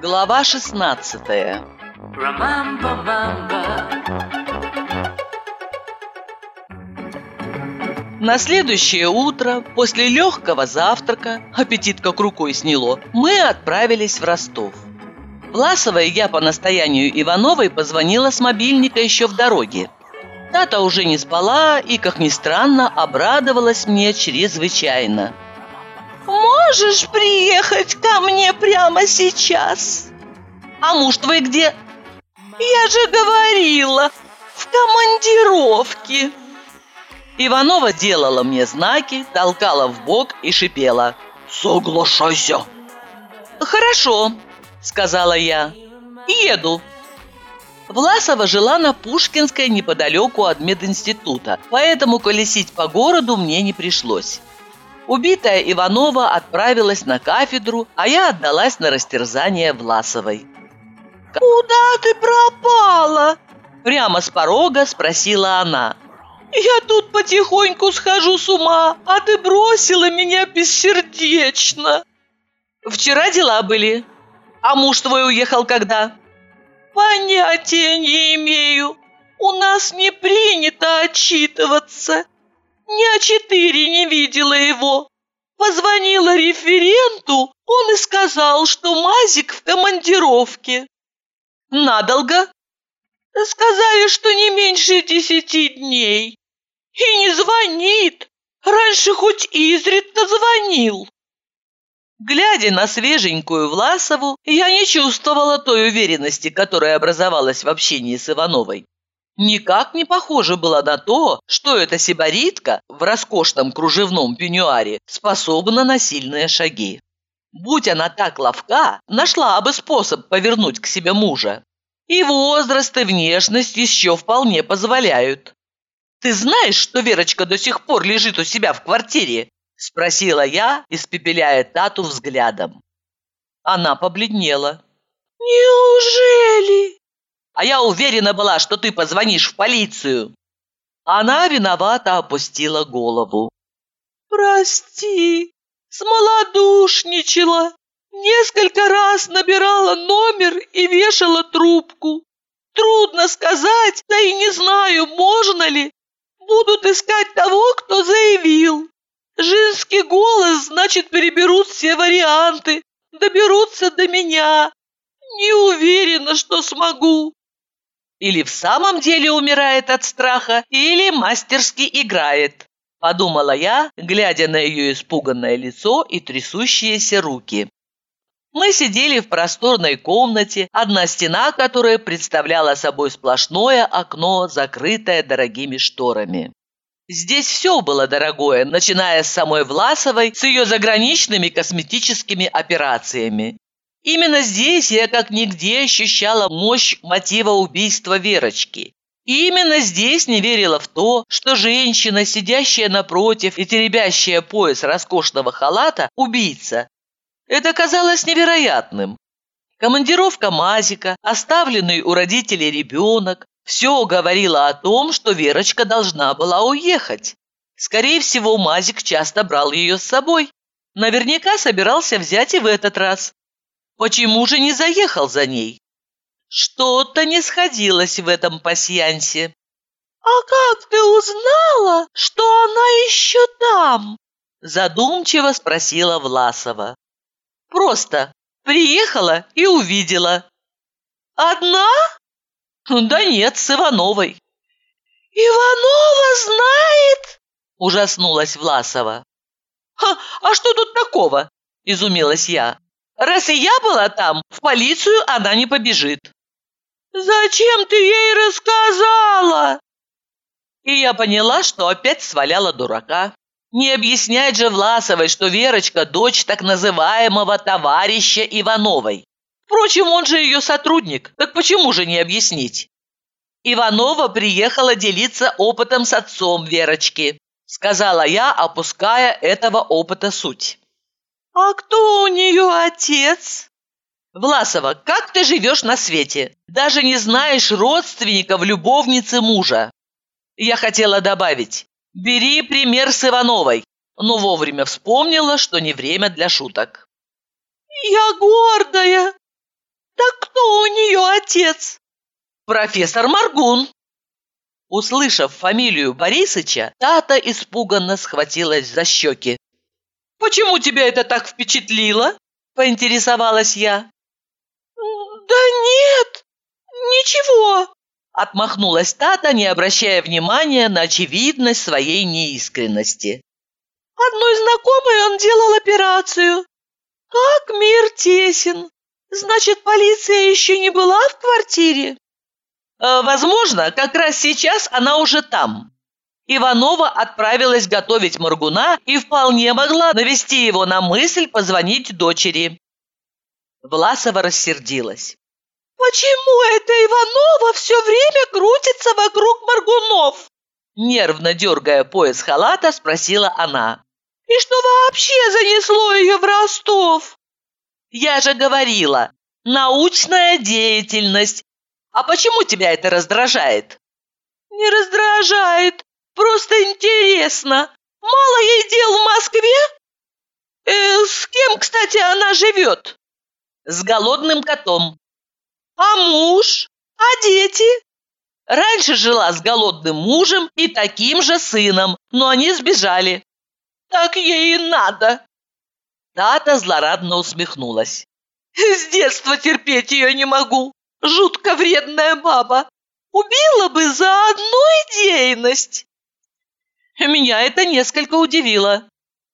Глава 16 Remember, remember. На следующее утро, после легкого завтрака, аппетит как рукой сняло, мы отправились в Ростов. Власова и я по настоянию Ивановой позвонила с мобильника еще в дороге. Тата уже не спала и, как ни странно, обрадовалась мне чрезвычайно. «Можешь приехать ко мне прямо сейчас?» «А муж твой где?» «Я же говорила, в командировке!» Иванова делала мне знаки, толкала в бок и шипела. «Соглашайся!» «Хорошо», — сказала я. «Еду». Власова жила на Пушкинской неподалеку от мединститута, поэтому колесить по городу мне не пришлось. Убитая Иванова отправилась на кафедру, а я отдалась на растерзание Власовой. «Куда ты пропала?» Прямо с порога спросила она. «Я тут потихоньку схожу с ума, а ты бросила меня бессердечно!» «Вчера дела были. А муж твой уехал когда?» «Понятия не имею. У нас не принято отчитываться. Ни о четыре не видела его. Позвонила референту, он и сказал, что Мазик в командировке». «Надолго?» «Сказали, что не меньше десяти дней. И не звонит. Раньше хоть изредка звонил». Глядя на свеженькую Власову, я не чувствовала той уверенности, которая образовалась в общении с Ивановой. Никак не похоже было на то, что эта сибаритка в роскошном кружевном пеньюаре способна на сильные шаги. Будь она так ловка, нашла бы способ повернуть к себе мужа. И возраст, и внешность еще вполне позволяют. «Ты знаешь, что Верочка до сих пор лежит у себя в квартире?» Спросила я, испепеляя Тату взглядом. Она побледнела. «Неужели?» «А я уверена была, что ты позвонишь в полицию!» Она виновато опустила голову. «Прости, смолодушничала. Несколько раз набирала номер и вешала трубку. Трудно сказать, да и не знаю, можно ли. Будут искать того, кто заявил. Женский голос, значит, переберут все варианты, доберутся до меня. Не уверена, что смогу. Или в самом деле умирает от страха, или мастерски играет, подумала я, глядя на ее испуганное лицо и трясущиеся руки. Мы сидели в просторной комнате, одна стена которой представляла собой сплошное окно, закрытое дорогими шторами. Здесь все было дорогое, начиная с самой Власовой, с ее заграничными косметическими операциями. Именно здесь я как нигде ощущала мощь мотива убийства Верочки. И именно здесь не верила в то, что женщина, сидящая напротив и теребящая пояс роскошного халата, убийца. Это казалось невероятным. Командировка Мазика, оставленный у родителей ребенок, все говорило о том, что Верочка должна была уехать. Скорее всего, Мазик часто брал ее с собой. Наверняка собирался взять и в этот раз. Почему же не заехал за ней? Что-то не сходилось в этом пасьянсе. «А как ты узнала, что она еще там?» Задумчиво спросила Власова. «Просто приехала и увидела». «Одна?» «Да нет, с Ивановой». «Иванова знает?» – ужаснулась Власова. «А, а что тут такого?» – изумилась я. «Раз и я была там, в полицию она не побежит». «Зачем ты ей рассказала?» И я поняла, что опять сваляла дурака. Не объяснять же Власовой, что Верочка – дочь так называемого товарища Ивановой. Впрочем, он же ее сотрудник, так почему же не объяснить? Иванова приехала делиться опытом с отцом Верочки, сказала я, опуская этого опыта суть. «А кто у нее отец?» «Власова, как ты живешь на свете? Даже не знаешь родственников любовницы мужа?» Я хотела добавить, Бери пример с Ивановой, но вовремя вспомнила, что не время для шуток. Я гордая. Так кто у нее отец? Профессор Маргун. Услышав фамилию Борисыча, Тата испуганно схватилась за щеки. «Почему тебя это так впечатлило?» – поинтересовалась я. «Да нет, ничего», – отмахнулась Тата, не обращая внимания на очевидность своей неискренности. «Одной знакомой он делал операцию. Как мир тесен! Значит, полиция еще не была в квартире?» Э, возможно, как раз сейчас она уже там. Иванова отправилась готовить Маргуна и вполне могла навести его на мысль позвонить дочери. Власова рассердилась. «Почему эта Иванова все время крутится вокруг Маргунов?» Нервно дергая пояс халата, спросила она. «И что вообще занесло ее в Ростов?» «Я же говорила, научная деятельность а почему тебя это раздражает?» «Не раздражает, просто интересно. Мало ей дел в Москве? Э, с кем, кстати, она живет?» «С голодным котом». «А муж? А дети?» Раньше жила с голодным мужем и таким же сыном, но они сбежали. Так ей и надо. Тата злорадно усмехнулась. С детства терпеть ее не могу. Жутко вредная баба. Убила бы за одну идейность. Меня это несколько удивило.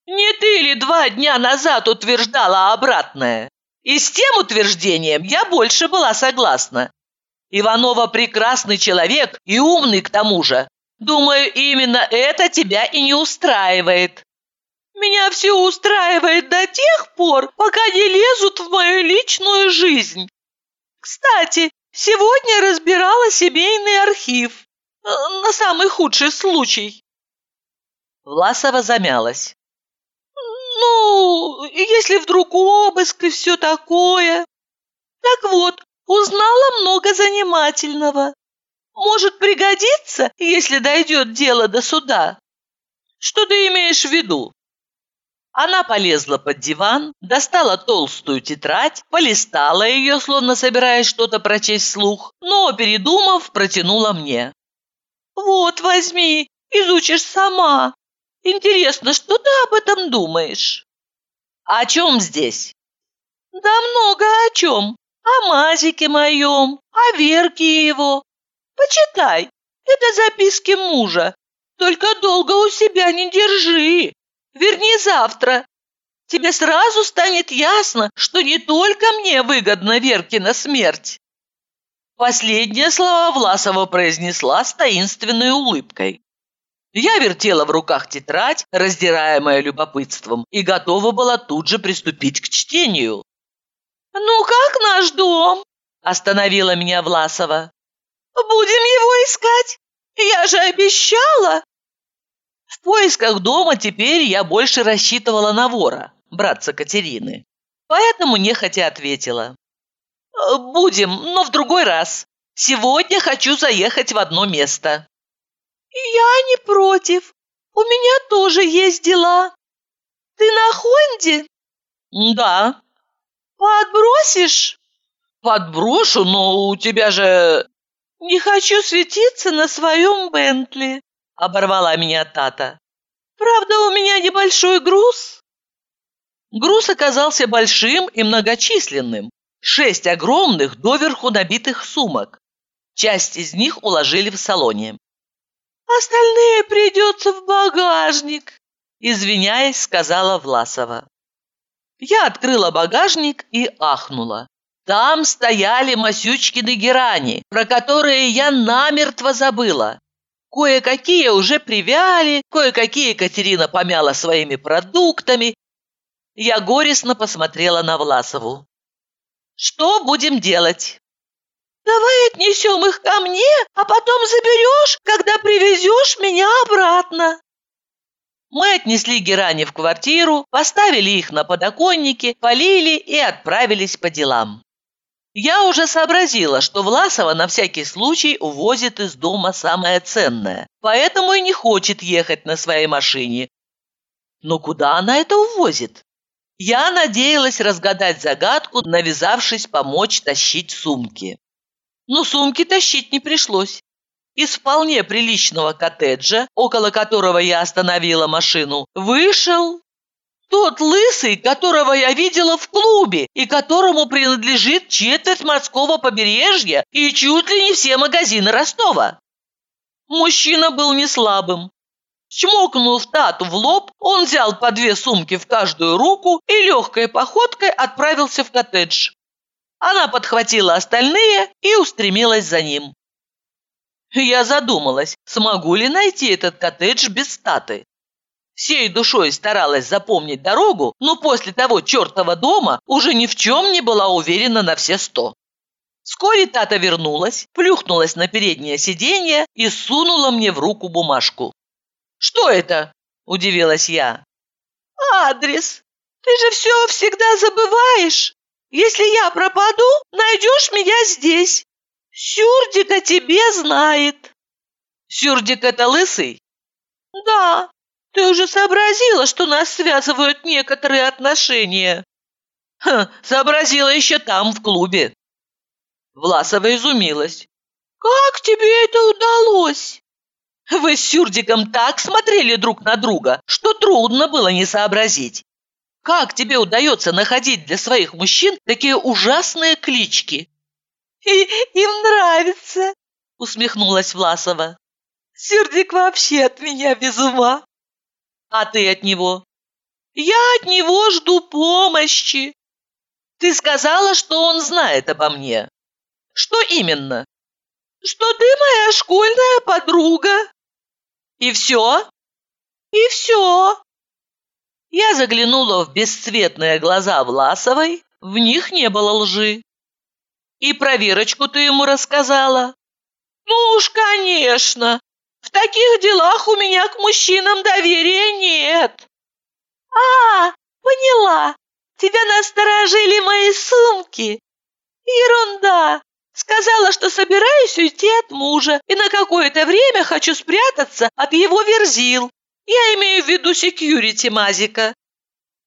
Не ты ли два дня назад утверждала обратное? И с тем утверждением я больше была согласна. Иванова прекрасный человек и умный к тому же. Думаю, именно это тебя и не устраивает. Меня все устраивает до тех пор, пока не лезут в мою личную жизнь. Кстати, сегодня разбирала семейный архив. Э, на самый худший случай. Власова замялась. Ну, если вдруг обыск и все такое. Так вот, узнала много занимательного. Может пригодиться, если дойдет дело до суда. Что ты имеешь в виду? Она полезла под диван, достала толстую тетрадь, полистала ее, словно собираясь что-то прочесть вслух, но, передумав, протянула мне. «Вот, возьми, изучишь сама. Интересно, что ты об этом думаешь?» «О чем здесь?» «Да много о чем. О Мазике моем, о Верке его. Почитай, это записки мужа. Только долго у себя не держи. Верни завтра. Тебе сразу станет ясно, что не только мне выгодна Веркина смерть. Последние слова Власова произнесла с таинственной улыбкой. Я вертела в руках тетрадь, раздираемая любопытством, и готова была тут же приступить к чтению. «Ну как наш дом?» – остановила меня Власова. «Будем его искать? Я же обещала!» В поисках дома теперь я больше рассчитывала на вора, братца Катерины. Поэтому нехотя ответила. «Э, «Будем, но в другой раз. Сегодня хочу заехать в одно место». «Я не против. У меня тоже есть дела. Ты на Хонде?» «Да». «Подбросишь?» «Подброшу, но у тебя же...» «Не хочу светиться на своем Бентли оборвала меня Тата. «Правда, у меня небольшой груз?» Груз оказался большим и многочисленным. Шесть огромных, доверху набитых сумок. Часть из них уложили в салоне. «Остальные придется в багажник», извиняясь, сказала Власова. Я открыла багажник и ахнула. Там стояли Масючкины герани, про которые я намертво забыла. Кое-какие уже привяли, кое-какие Катерина помяла своими продуктами. Я горестно посмотрела на Власову. «Что будем делать?» «Давай отнесем их ко мне, а потом заберешь, когда привезешь меня обратно». Мы отнесли герани в квартиру, поставили их на подоконнике, полили и отправились по делам. Я уже сообразила, что Власова на всякий случай увозит из дома самое ценное, поэтому и не хочет ехать на своей машине. Но куда она это увозит? Я надеялась разгадать загадку, навязавшись помочь тащить сумки. Но сумки тащить не пришлось. Из вполне приличного коттеджа, около которого я остановила машину, вышел тот лысый, которого я видела в клубе и которому принадлежит четверть морского побережья и чуть ли не все магазины Ростова. Мужчина был не слабым. Чмокнув Тату в лоб, он взял по две сумки в каждую руку и легкой походкой отправился в коттедж. Она подхватила остальные и устремилась за ним. Я задумалась, смогу ли найти этот коттедж без Таты. Всей душой старалась запомнить дорогу, но после того чертова дома уже ни в чем не была уверена на все сто. Вскоре Тата вернулась, плюхнулась на переднее сиденье и сунула мне в руку бумажку. «Что это?» – удивилась я. «Адрес. Ты же все всегда забываешь. Если я пропаду, найдешь меня здесь. Сюрдик о тебе знает». «Сюрдик – это лысый?» «Да, ты уже сообразила, что нас связывают некоторые отношения?» «Ха, сообразила еще там, в клубе». Власова изумилась. «Как тебе это удалось?» «Вы с Сюрдиком так смотрели друг на друга, что трудно было не сообразить. Как тебе удается находить для своих мужчин такие ужасные клички?» И, «Им нравится», — усмехнулась Власова. «Сюрдик вообще от меня без ума. А ты от него? Я от него жду помощи. Ты сказала, что он знает обо мне. Что именно? Что ты моя школьная подруга. И все? И все. Я заглянула в бесцветные глаза Власовой, в них не было лжи. И про Верочку ты ему рассказала? Ну уж, конечно, таких делах у меня к мужчинам доверия нет. А, поняла. Тебя насторожили мои сумки. Ерунда. Сказала, что собираюсь уйти от мужа и на какое-то время хочу спрятаться от его верзил. Я имею в виду секьюрити Мазика.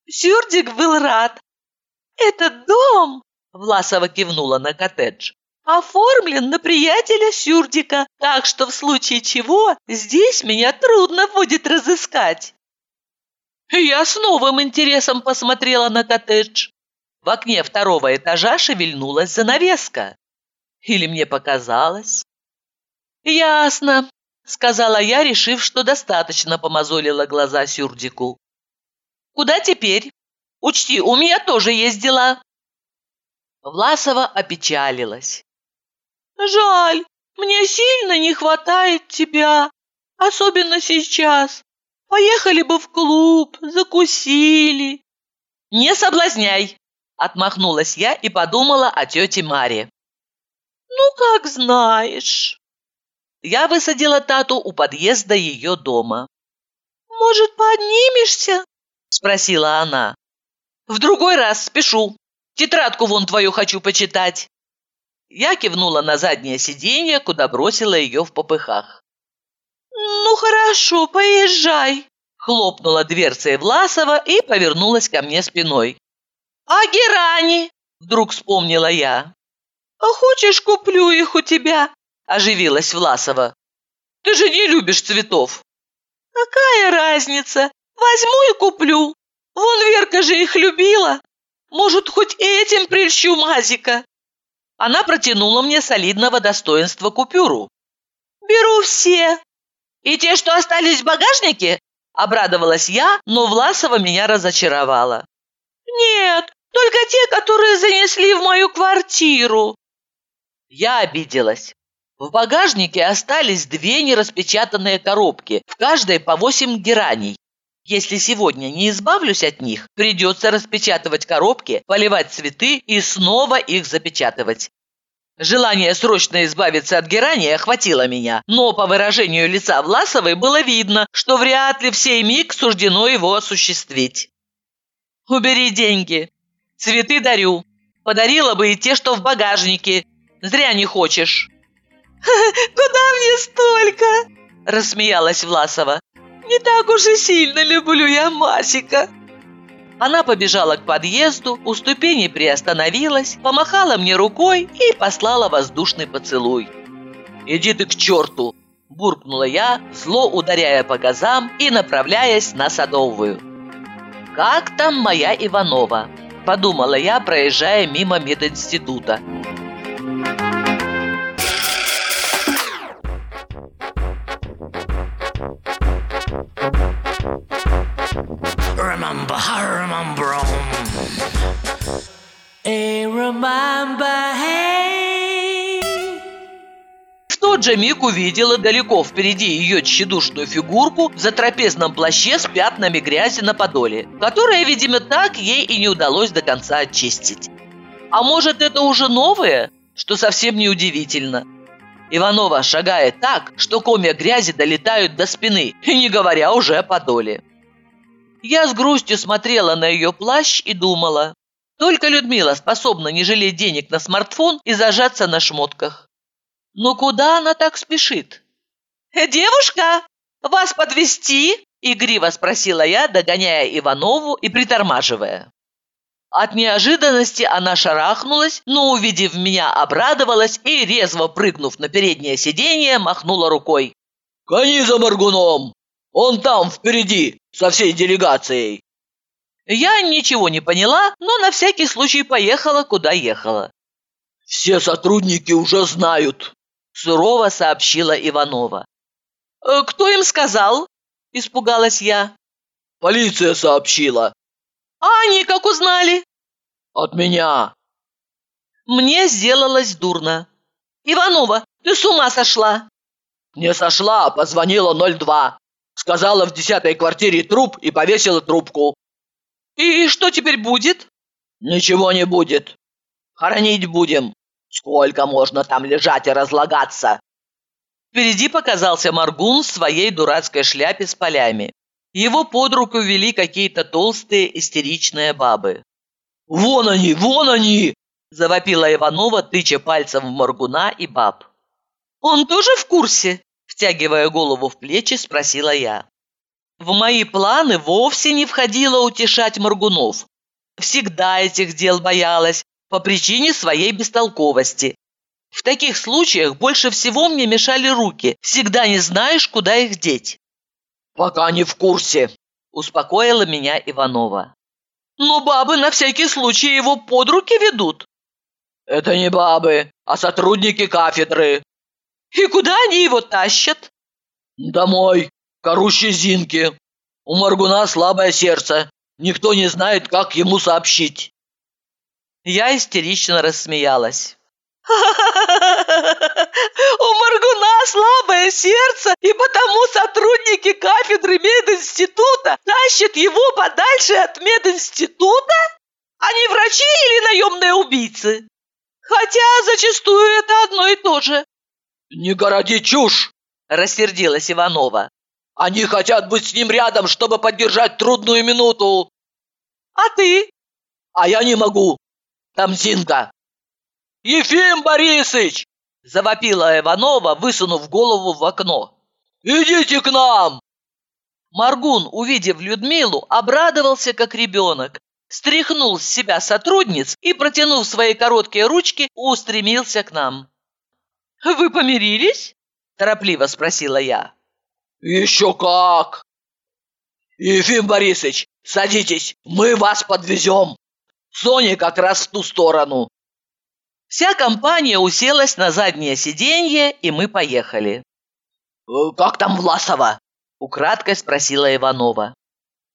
Сюрдик был рад. «Этот дом!» – Власова кивнула на коттедж оформлен на приятеля Сюрдика, так что в случае чего здесь меня трудно будет разыскать. Я с новым интересом посмотрела на коттедж. В окне второго этажа шевельнулась занавеска. Или мне показалось? «Ясно», — сказала я, решив, что достаточно помазолила глаза Сюрдику. «Куда теперь? Учти, у меня тоже есть дела». Власова опечалилась. Жаль, мне сильно не хватает тебя, особенно сейчас. Поехали бы в клуб, закусили. Не соблазняй, отмахнулась я и подумала о тете Маре. Ну, как знаешь. Я высадила Тату у подъезда ее дома. «Может, поднимешься?» – спросила она. «В другой раз спешу. Тетрадку вон твою хочу почитать». Я кивнула на заднее сиденье, куда бросила ее в попыхах. «Ну хорошо, поезжай!» Хлопнула дверцей Власова и повернулась ко мне спиной. «А герани?» – вдруг вспомнила я. «А хочешь, куплю их у тебя?» – оживилась Власова. «Ты же не любишь цветов!» «Какая разница? Возьму и куплю. Вон Верка же их любила. Может, хоть этим прельщу Мазика?» Она протянула мне солидного достоинства купюру. «Беру все!» «И те, что остались в багажнике?» Обрадовалась я, но Власова меня разочаровала. «Нет, только те, которые занесли в мою квартиру». Я обиделась. В багажнике остались две нераспечатанные коробки, в каждой по восемь гераний. Если сегодня не избавлюсь от них, придется распечатывать коробки, поливать цветы и снова их запечатывать. Желание срочно избавиться от герани охватило меня, но по выражению лица Власовой было видно, что вряд ли в сей миг суждено его осуществить. «Убери деньги. Цветы дарю. Подарила бы и те, что в багажнике. Зря не хочешь». «Куда мне столько?» – рассмеялась Власова. «Не так уж и сильно люблю я Масика». Она побежала к подъезду, у ступени приостановилась, помахала мне рукой и послала воздушный поцелуй. «Иди ты к черту!» – буркнула я, зло ударяя по газам и направляясь на Садовую. «Как там моя Иванова?» – подумала я, проезжая мимо мединститута. Remember, же миг увидела далеко впереди ее тщедушную фигурку в затрапезном плаще с пятнами грязи на подоле, которое, видимо, так ей и не удалось до конца очистить. А может, это уже новое, что совсем не удивительно. Иванова шагает так, что комья грязи долетают до спины, не говоря уже о подоле. Я с грустью смотрела на ее плащ и думала, только Людмила способна не жалеть денег на смартфон и зажаться на шмотках. Но куда она так спешит? «Девушка, вас подвести? игриво спросила я, догоняя Иванову и притормаживая. От неожиданности она шарахнулась, но, увидев меня, обрадовалась и, резво прыгнув на переднее сиденье, махнула рукой. «Гони за Маргуном! Он там, впереди, со всей делегацией!» Я ничего не поняла, но на всякий случай поехала, куда ехала. «Все сотрудники уже знают», – сурово сообщила Иванова. «Э, «Кто им сказал?» – испугалась я. «Полиция сообщила». «А они как узнали?» «От меня». Мне сделалось дурно. «Иванова, ты с ума сошла?» «Не сошла, а позвонила 02. Сказала в десятой квартире труп и повесила трубку. И что теперь будет? Ничего не будет. Хоронить будем. Сколько можно там лежать и разлагаться? Впереди показался Маргун в своей дурацкой шляпе с полями. Его под руку вели какие-то толстые истеричные бабы. «Вон они, вон они!» – завопила Иванова, тыча пальцем в Маргуна и баб. «Он тоже в курсе?» Втягивая голову в плечи, спросила я. В мои планы вовсе не входило утешать Моргунов. Всегда этих дел боялась, по причине своей бестолковости. В таких случаях больше всего мне мешали руки, всегда не знаешь, куда их деть. «Пока не в курсе», – успокоила меня Иванова. «Но бабы на всякий случай его под руки ведут». «Это не бабы, а сотрудники кафедры», «И куда они его тащат?» «Домой, к Зинке. У Маргуна слабое сердце. Никто не знает, как ему сообщить». Я истерично рассмеялась. «У Маргуна слабое сердце, и потому сотрудники кафедры мединститута тащат его подальше от мединститута? Они врачи или наемные убийцы? Хотя зачастую это одно и то же. «Не городи чушь!» – рассердилась Иванова. «Они хотят быть с ним рядом, чтобы поддержать трудную минуту!» «А ты?» «А я не могу! Там Зинка!» «Ефим Борисыч!» – завопила Иванова, высунув голову в окно. «Идите к нам!» Маргун, увидев Людмилу, обрадовался как ребенок, стряхнул с себя сотрудниц и, протянув свои короткие ручки, устремился к нам. «Вы помирились?» – торопливо спросила я. «Еще как!» «Ефим Борисович, садитесь, мы вас подвезем! Соня как раз в ту сторону!» Вся компания уселась на заднее сиденье, и мы поехали. «Э, «Как там Власова?» – украдкой спросила Иванова.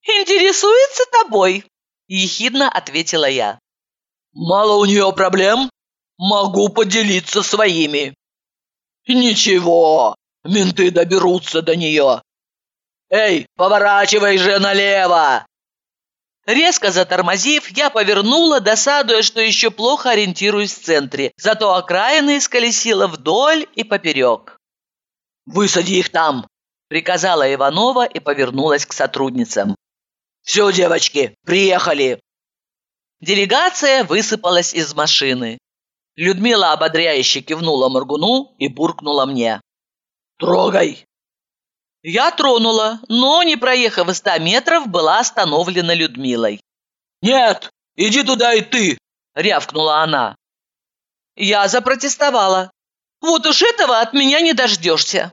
«Интересуется тобой», – ехидно ответила я. «Мало у нее проблем? Могу поделиться своими». «Ничего, менты доберутся до нее. Эй, поворачивай же налево!» Резко затормозив, я повернула, досадуя, что еще плохо ориентируюсь в центре, зато окраины исколесила вдоль и поперек. «Высади их там!» – приказала Иванова и повернулась к сотрудницам. «Все, девочки, приехали!» Делегация высыпалась из машины. Людмила ободряюще кивнула Моргуну и буркнула мне. «Трогай!» Я тронула, но, не проехав и ста метров, была остановлена Людмилой. «Нет, иди туда и ты!» – рявкнула она. Я запротестовала. «Вот уж этого от меня не дождешься!»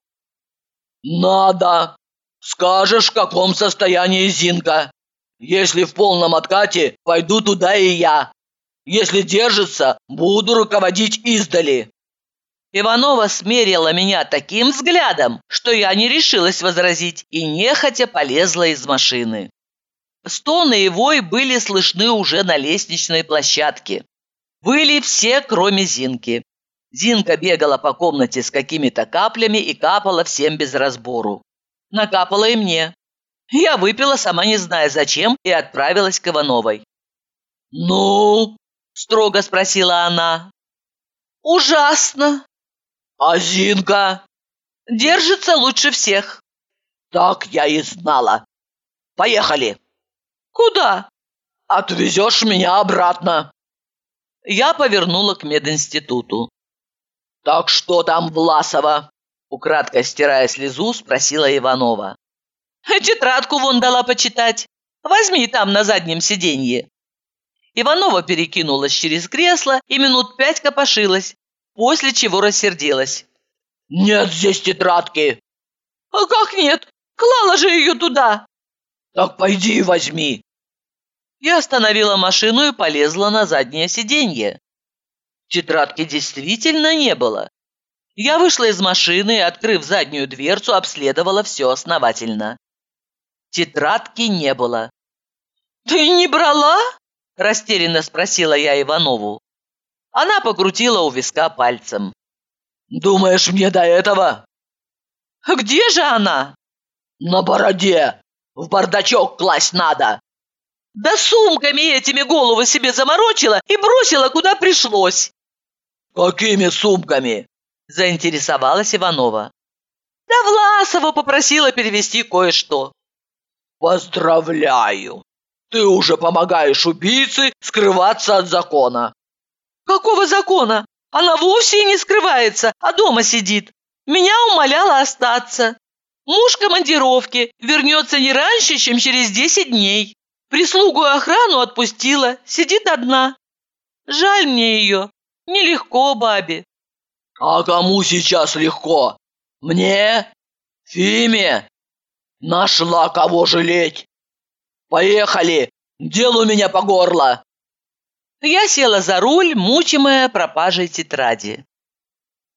«Надо! Скажешь, в каком состоянии Зинка. Если в полном откате, пойду туда и я. Если держится, буду руководить издали». Иванова смерила меня таким взглядом, что я не решилась возразить и нехотя полезла из машины. Стоны и вой были слышны уже на лестничной площадке. Были все, кроме Зинки. Зинка бегала по комнате с какими-то каплями и капала всем без разбору. Накапала и мне. Я выпила, сама не зная зачем, и отправилась к Ивановой. «Ну?» – строго спросила она. «Ужасно!» «А Зинка?» «Держится лучше всех». «Так я и знала. Поехали!» «Куда?» «Отвезешь меня обратно». Я повернула к мединституту. «Так что там Власова?» Украдкой стирая слезу, спросила Иванова. «Тетрадку вон дала почитать. Возьми там на заднем сиденье». Иванова перекинулась через кресло и минут пять копошилась, после чего рассердилась. «Нет здесь тетрадки!» «А как нет? Клала же ее туда!» «Так пойди и возьми!» Я остановила машину и полезла на заднее сиденье. Тетрадки действительно не было. Я вышла из машины и, открыв заднюю дверцу, обследовала все основательно. Тетрадки не было. «Ты не брала?» – растерянно спросила я Иванову. Она покрутила у виска пальцем. «Думаешь, мне до этого?» «Где же она?» «На бороде. В бардачок класть надо». «Да сумками этими голову себе заморочила и бросила, куда пришлось». «Какими сумками?» – заинтересовалась Иванова. «Да Власова попросила перевести кое-что». «Поздравляю! Ты уже помогаешь убийце скрываться от закона!» «Какого закона? Она вовсе не скрывается, а дома сидит. Меня умоляла остаться. Муж командировки вернется не раньше, чем через десять дней. Прислугу и охрану отпустила, сидит одна. Жаль мне ее, нелегко бабе». «А кому сейчас легко? Мне? Фиме? Нашла кого жалеть! Поехали! Дело у меня по горло!» Я села за руль, мучимая пропажей тетради.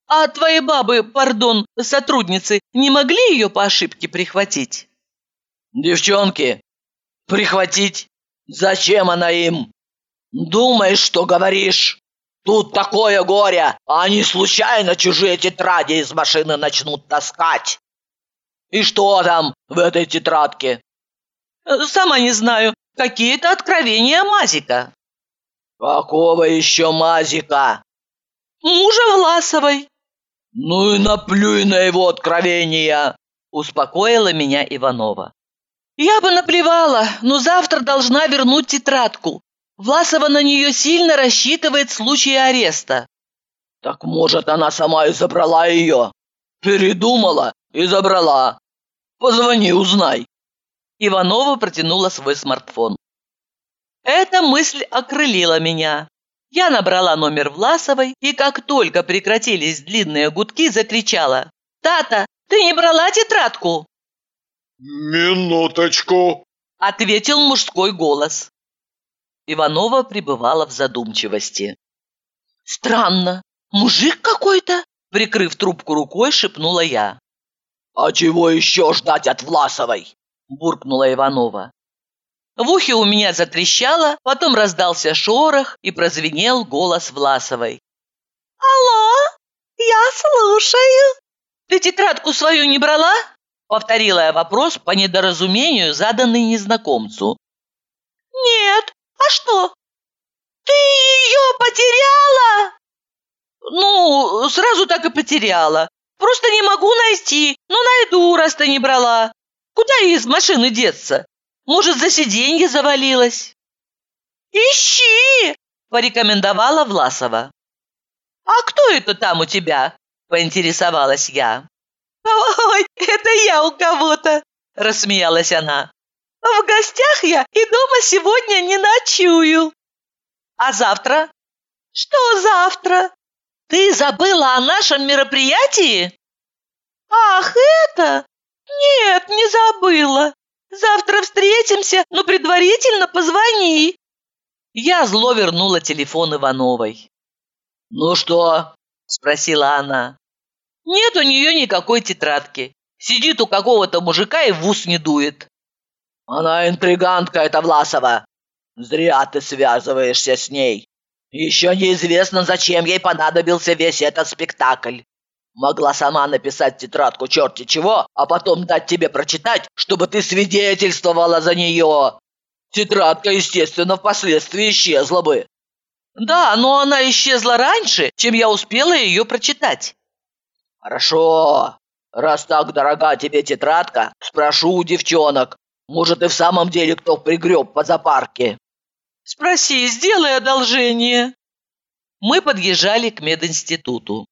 «А твои бабы, пардон, сотрудницы, не могли ее по ошибке прихватить?» «Девчонки, прихватить? Зачем она им? Думаешь, что говоришь? Тут такое горе, а они случайно чужие тетради из машины начнут таскать. И что там в этой тетрадке?» «Сама не знаю. Какие-то откровения Мазика». «Какого еще Мазика?» «Мужа Власовой». «Ну и наплюй на его откровения!» Успокоила меня Иванова. «Я бы наплевала, но завтра должна вернуть тетрадку. Власова на нее сильно рассчитывает в случае ареста». «Так, может, она сама и забрала ее? Передумала и забрала. Позвони, узнай». Иванова протянула свой смартфон. Эта мысль окрылила меня. Я набрала номер Власовой и, как только прекратились длинные гудки, закричала. «Тата, ты не брала тетрадку?» «Минуточку», — ответил мужской голос. Иванова пребывала в задумчивости. «Странно, мужик какой-то?» Прикрыв трубку рукой, шепнула я. «А чего еще ждать от Власовой?» Буркнула Иванова. В ухе у меня затрещало, потом раздался шорох и прозвенел голос Власовой. «Алло, я слушаю». «Ты тетрадку свою не брала?» Повторила я вопрос по недоразумению, заданный незнакомцу. «Нет, а что? Ты ее потеряла?» «Ну, сразу так и потеряла. Просто не могу найти, но найду, раз ты не брала. Куда ей из машины деться? Может, за сиденье завалилась?» Ищи!» – порекомендовала Власова. «А кто это там у тебя?» – поинтересовалась я. «Ой, это я у кого-то!» – рассмеялась она. «В гостях я и дома сегодня не ночую». «А завтра?» «Что завтра?» «Ты забыла о нашем мероприятии?» «Ах, это? Нет, не забыла. Завтра встретимся, но предварительно позвони». Я зло вернула телефон Ивановой. «Ну что?» – спросила она. Нет у нее никакой тетрадки. Сидит у какого-то мужика и в ус не дует. Она интригантка, эта Власова. Зря ты связываешься с ней. Еще неизвестно, зачем ей понадобился весь этот спектакль. Могла сама написать тетрадку черти чего, а потом дать тебе прочитать, чтобы ты свидетельствовала за нее. Тетрадка, естественно, впоследствии исчезла бы. Да, но она исчезла раньше, чем я успела ее прочитать. Хорошо. Раз так дорога тебе тетрадка, спрошу у девчонок. Может, и в самом деле кто пригреб по зоопарке. Спроси, сделай одолжение. Мы подъезжали к мединституту.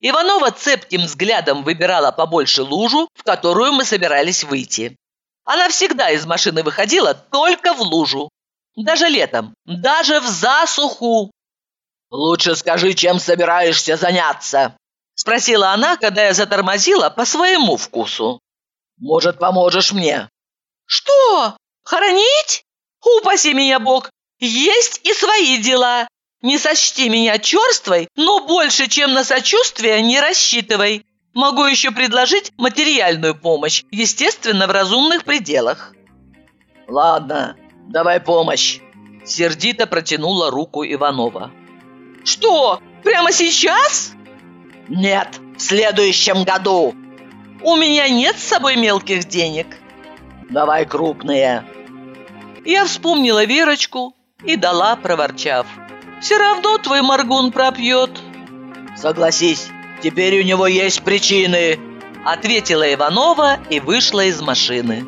Иванова цепким взглядом выбирала побольше лужу, в которую мы собирались выйти. Она всегда из машины выходила только в лужу. Даже летом, даже в засуху. «Лучше скажи, чем собираешься заняться?» Спросила она, когда я затормозила по своему вкусу. «Может, поможешь мне?» «Что? Хоронить? Упаси меня, Бог! Есть и свои дела. Не сочти меня черствой, но больше, чем на сочувствие, не рассчитывай. Могу еще предложить материальную помощь, естественно, в разумных пределах». «Ладно, давай помощь!» Сердито протянула руку Иванова. «Что, прямо сейчас?» «Нет, в следующем году!» «У меня нет с собой мелких денег!» «Давай крупные!» Я вспомнила Верочку и дала, проворчав. Все равно твой Маргун пропьет. Согласись, теперь у него есть причины, ответила Иванова и вышла из машины.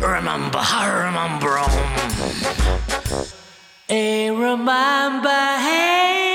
Remember, remember, hey, remember, hey.